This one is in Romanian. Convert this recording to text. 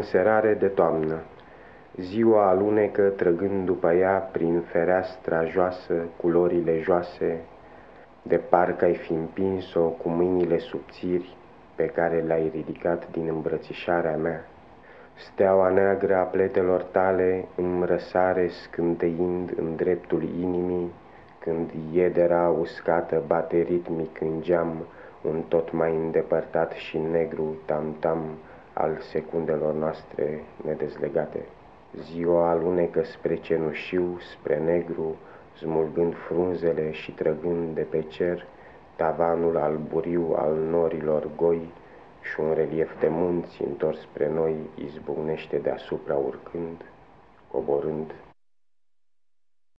înserare de toamnă. Ziua alunecă trăgând după ea prin fereastra joasă culorile joase, de parcă ai fi împins-o cu mâinile subțiri pe care le-ai ridicat din îmbrățișarea mea. Steaua neagră a pletelor tale îmi răsare scânteind în dreptul inimii, când iedera uscată bate ritmic în geam un tot mai îndepărtat și negru tam-tam al secundelor noastre nedezlegate. Ziua alunecă spre cenușiu, spre negru, smulgând frunzele și trăgând de pe cer tavanul alburiu al norilor goi și un relief de munți întors spre noi izbucnește deasupra urcând, coborând